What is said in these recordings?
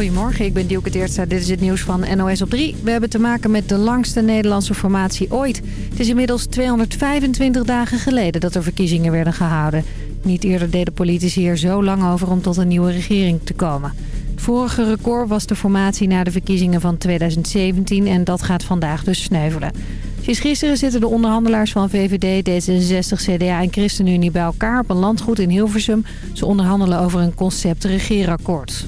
Goedemorgen, ik ben Dielke Teertstra. Dit is het nieuws van NOS op 3. We hebben te maken met de langste Nederlandse formatie ooit. Het is inmiddels 225 dagen geleden dat er verkiezingen werden gehouden. Niet eerder deden politici er zo lang over om tot een nieuwe regering te komen. Het vorige record was de formatie na de verkiezingen van 2017 en dat gaat vandaag dus sneuvelen. Sinds gisteren zitten de onderhandelaars van VVD, D66, CDA en ChristenUnie bij elkaar op een landgoed in Hilversum. Ze onderhandelen over een concept regeerakkoord.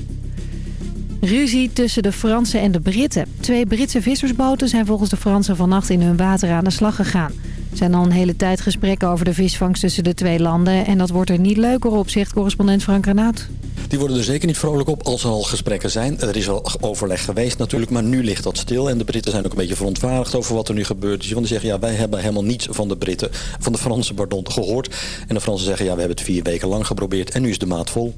Ruzie tussen de Fransen en de Britten. Twee Britse vissersboten zijn volgens de Fransen vannacht in hun water aan de slag gegaan. Er zijn al een hele tijd gesprekken over de visvangst tussen de twee landen... en dat wordt er niet leuker op, zegt correspondent Frank Renaud. Die worden er zeker niet vrolijk op als er al gesprekken zijn. Er is al overleg geweest natuurlijk, maar nu ligt dat stil. En de Britten zijn ook een beetje verontwaardigd over wat er nu gebeurt. Want die zeggen, ja, wij hebben helemaal niets van de Britten, van de Fransen, pardon, gehoord. En de Fransen zeggen, ja, we hebben het vier weken lang geprobeerd en nu is de maat vol.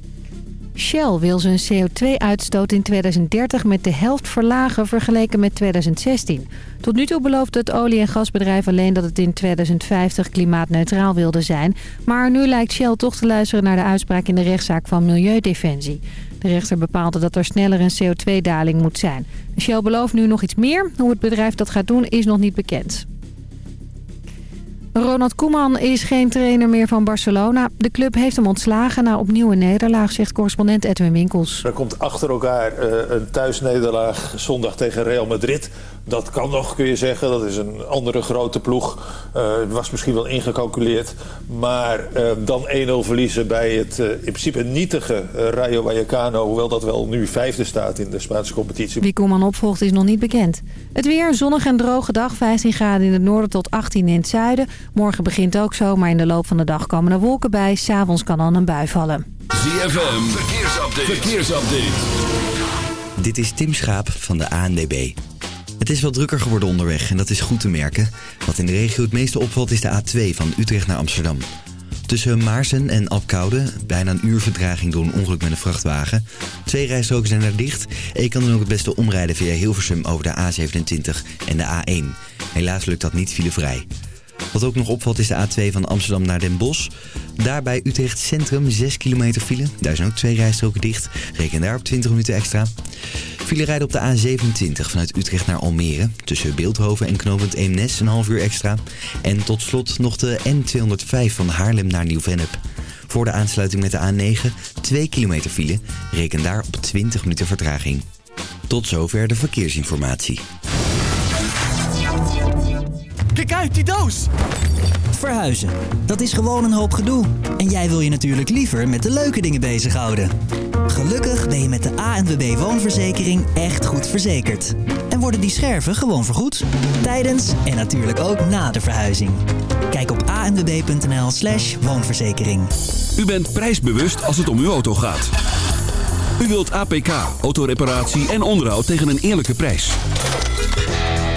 Shell wil zijn CO2-uitstoot in 2030 met de helft verlagen vergeleken met 2016. Tot nu toe beloofde het olie- en gasbedrijf alleen dat het in 2050 klimaatneutraal wilde zijn. Maar nu lijkt Shell toch te luisteren naar de uitspraak in de rechtszaak van Milieudefensie. De rechter bepaalde dat er sneller een CO2-daling moet zijn. Shell belooft nu nog iets meer. Hoe het bedrijf dat gaat doen is nog niet bekend. Ronald Koeman is geen trainer meer van Barcelona. De club heeft hem ontslagen na opnieuw een nederlaag, zegt correspondent Edwin Winkels. Er komt achter elkaar uh, een thuisnederlaag zondag tegen Real Madrid. Dat kan nog, kun je zeggen. Dat is een andere grote ploeg. Uh, het was misschien wel ingecalculeerd. Maar uh, dan 1-0 verliezen bij het in principe nietige Rayo Vallecano. Hoewel dat wel nu vijfde staat in de Spaanse competitie. Wie Koeman opvolgt is nog niet bekend. Het weer, zonnig en droge dag. 15 graden in het noorden tot 18 in het zuiden. Morgen begint ook zo, maar in de loop van de dag komen er wolken bij. S'avonds kan dan een bui vallen. ZFM, verkeersupdate. verkeersupdate. Dit is Tim Schaap van de ANDB. Het is wel drukker geworden onderweg en dat is goed te merken. Wat in de regio het meeste opvalt is de A2 van Utrecht naar Amsterdam. Tussen Maarsen en Apkoude, bijna een uur vertraging door een ongeluk met een vrachtwagen. Twee rijstroken zijn er dicht en je kan dan ook het beste omrijden via Hilversum over de A27 en de A1. Helaas lukt dat niet filevrij. Wat ook nog opvalt is de A2 van Amsterdam naar Den Bosch. Daar bij Utrecht Centrum 6 kilometer file. Daar zijn ook twee rijstroken dicht. Reken daar op 20 minuten extra. File rijden op de A27 vanuit Utrecht naar Almere. Tussen Beeldhoven en knooppunt Eemnes een half uur extra. En tot slot nog de N205 van Haarlem naar Nieuw-Vennep. Voor de aansluiting met de A9 2 kilometer file. Reken daar op 20 minuten vertraging. Tot zover de verkeersinformatie. Kijk uit, die doos! Verhuizen, dat is gewoon een hoop gedoe. En jij wil je natuurlijk liever met de leuke dingen bezighouden. Gelukkig ben je met de ANWB Woonverzekering echt goed verzekerd. En worden die scherven gewoon vergoed. Tijdens en natuurlijk ook na de verhuizing. Kijk op anwb.nl slash woonverzekering. U bent prijsbewust als het om uw auto gaat. U wilt APK, autoreparatie en onderhoud tegen een eerlijke prijs.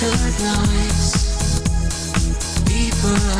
good noise. People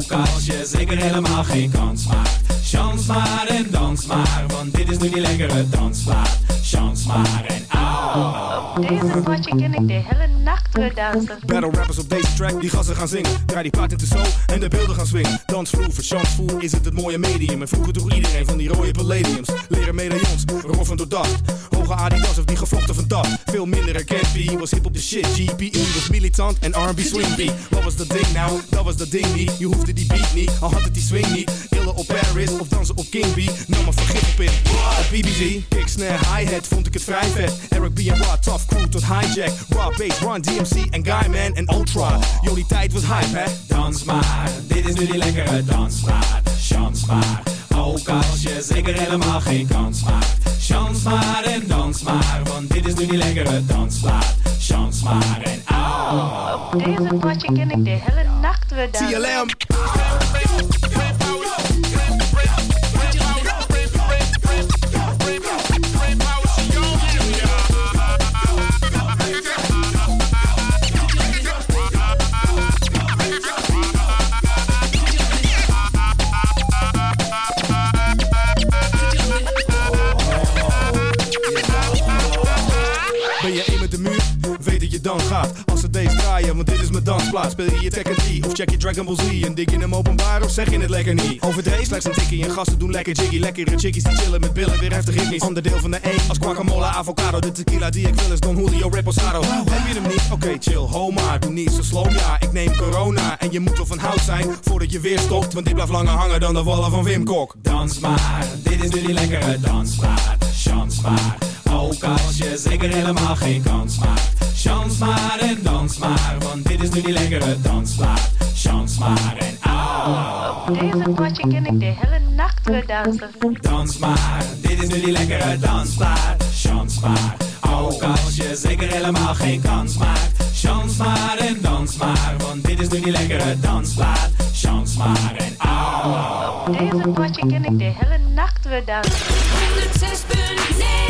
ook als je zeker helemaal geen kans maakt. Chans maar en dans maar, want dit is nu die lekkere dansplaat. Chans maar en au. Op deze potje ken ik de hele nacht dansen. Battle rappers op deze track, die gassen gaan zingen. Draai die paard in de zo en de beelden gaan swingen. Dansvloer, verchansvoer is het het mooie medium. En vroeger droeg iedereen van die rode palladiums. Leren medaillons, roffen door dacht. Hoge Adidas of die gevlochten van dat. Veel minder herkend, B was hip op de shit. GPE was militant en R&B swing beat. Wat was dat ding nou? Dat was dat ding niet. Je hoefde die beat niet, al had het die swing niet. Illen op Paris of dansen op King B. Nam maar vergif op in. BBG, kick, snare, hi-hat vond ik het vrij vet. Eric B en tough crew tot hijack. Raw bass, Run DMC en Guyman en Ultra. Jullie tijd was hype, hè? Dans maar, dit is nu die lekkere dansplaat. Chans maar, ook als je zeker helemaal geen kans maakt. Chans maar en dans maar, want dit is nu die lekkere dansplaat. Chans maar en au. Op deze potje ken ik de hele nacht weer dansen. TLM. je mijn dansplaats. Speel je Tekken 3 of check je Dragon Ball Z en dik je hem openbaar of zeg je het lekker niet? Overdreven slechts een tikkie en gasten doen lekker jiggy. Lekkere chickies die chillen met billen, weer heftig ritmisch. Onderdeel van de E als guacamole, avocado. De tequila die ik wil is Don Julio Reposado. Heb je hem niet? Oké, chill, ho maar. Doe niet zo slow, ja. Ik neem corona en je moet wel van hout zijn voordat je weer stopt. Want dit blijft langer hangen dan de wallen van Wim Kok. Dans maar, dit is nu die lekkere dansplaat. Chans maar, ook als je zeker helemaal geen kans maakt. Chans maar en dans maar, want dit is nu die lekkere dansplaat. Chans maar en au. Op deze potje ken ik de hele nacht weer dansen. Dans maar, dit is nu die lekkere dansplaat. Chans maar, ook als je zeker helemaal geen kans maakt. Chans maar en dans maar, want dit is nu die lekkere dansplaat. Chans maar en au. Op deze potje ken ik de hele nacht weer dansen. 106.9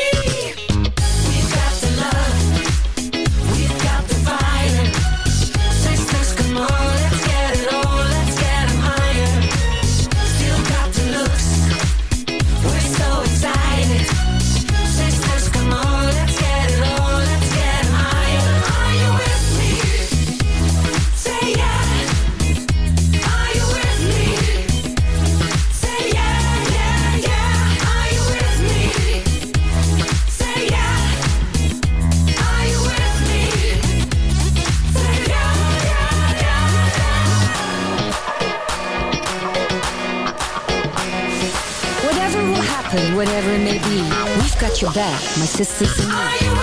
back, my sisters and me.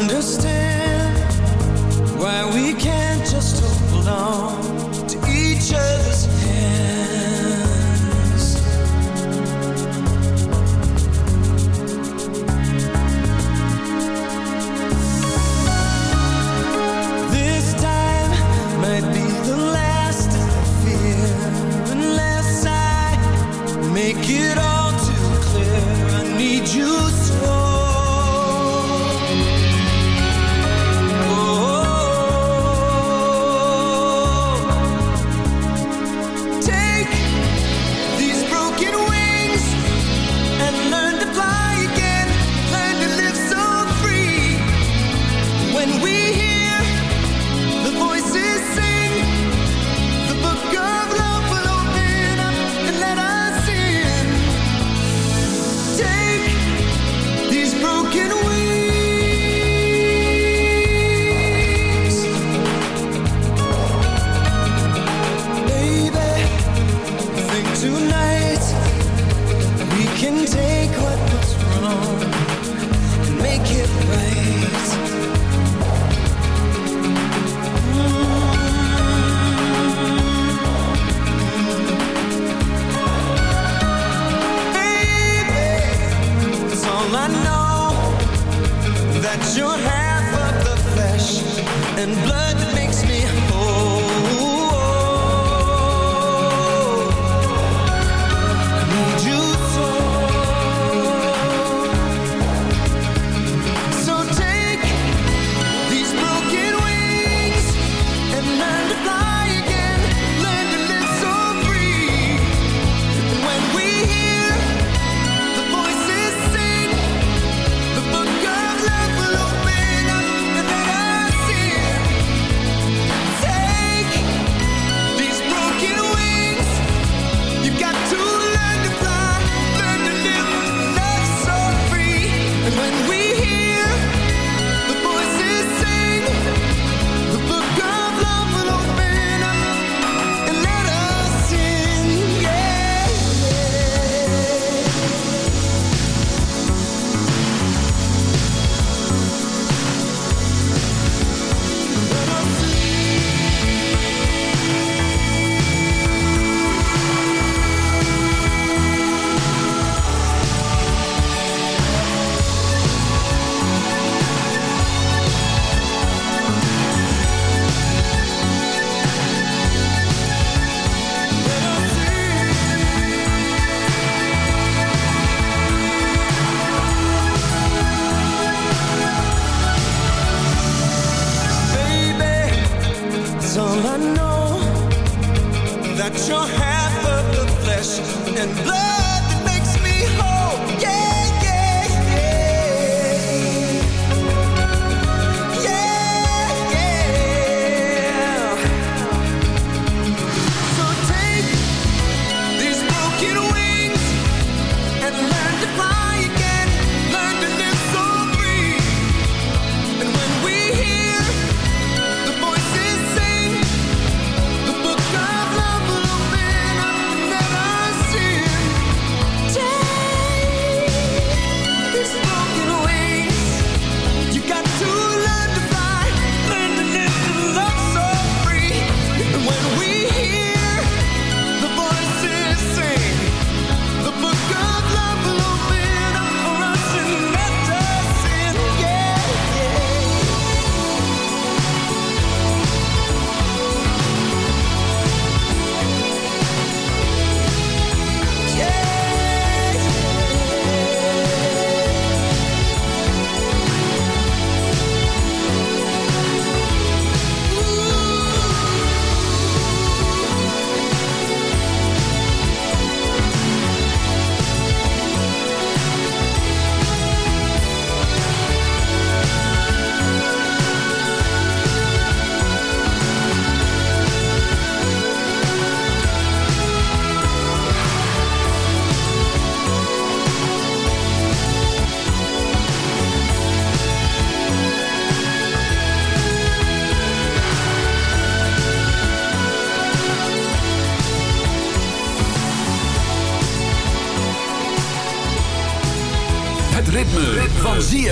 understand why we can't just hold on.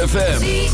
FM.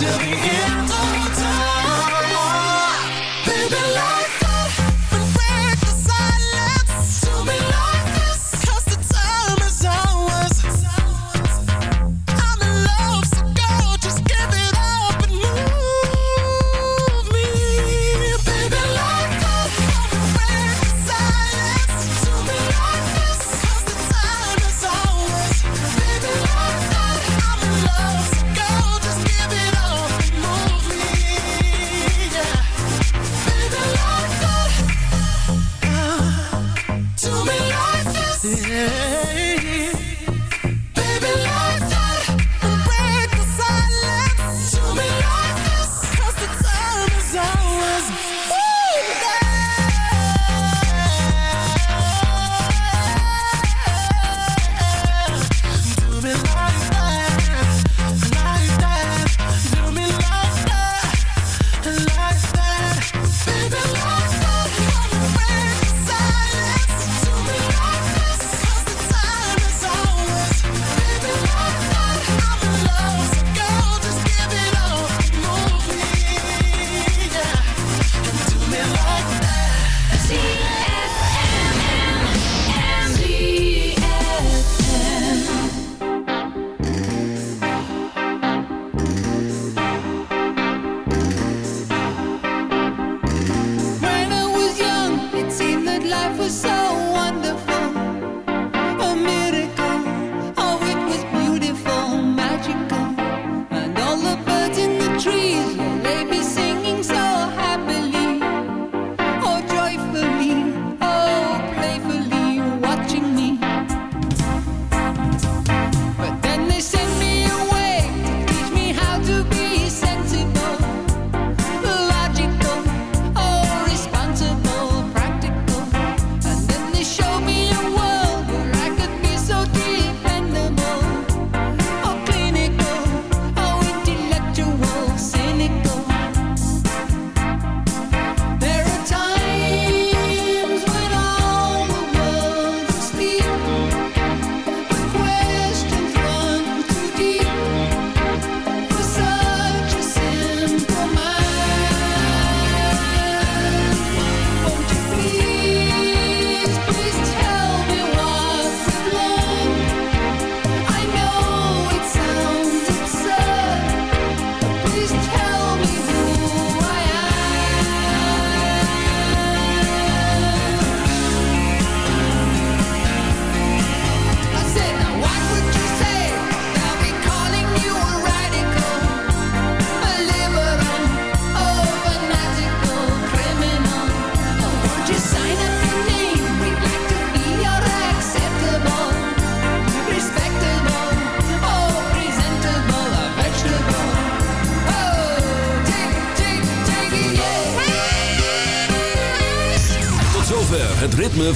till the end.